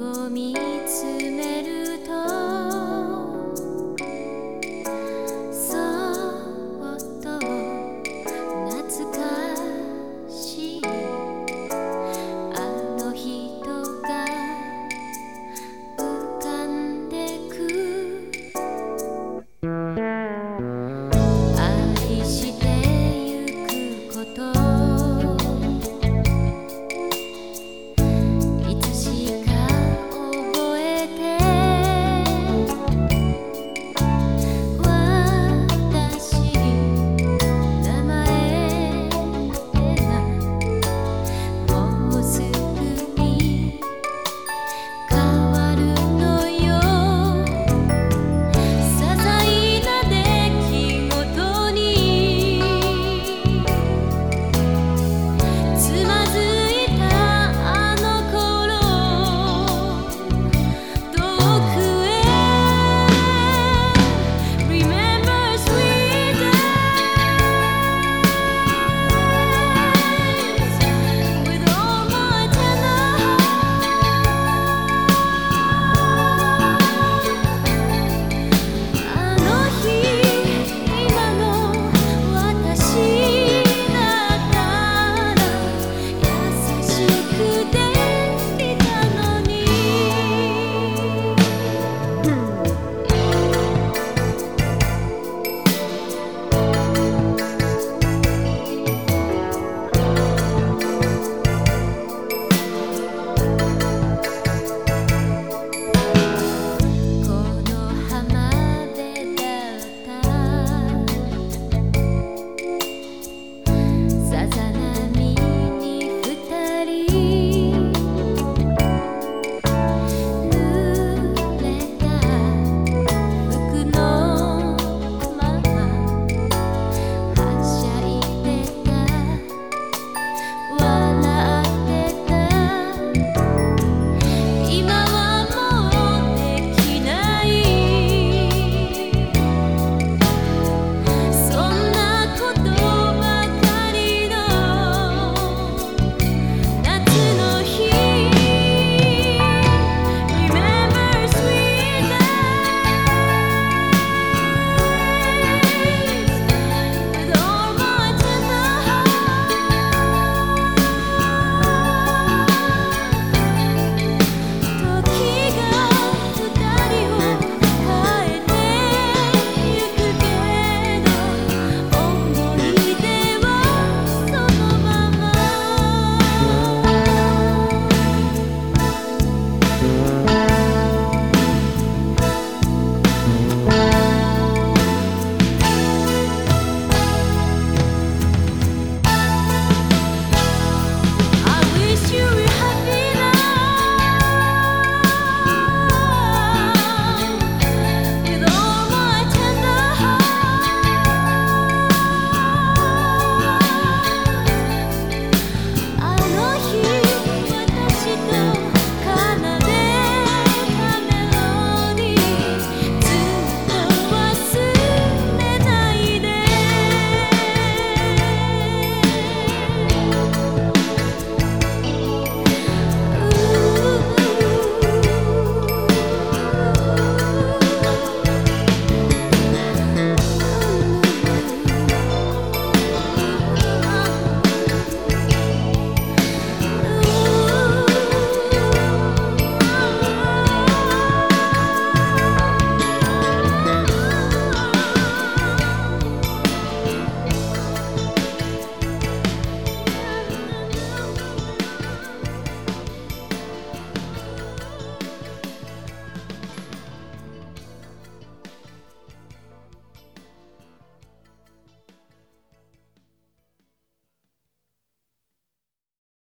を見つめる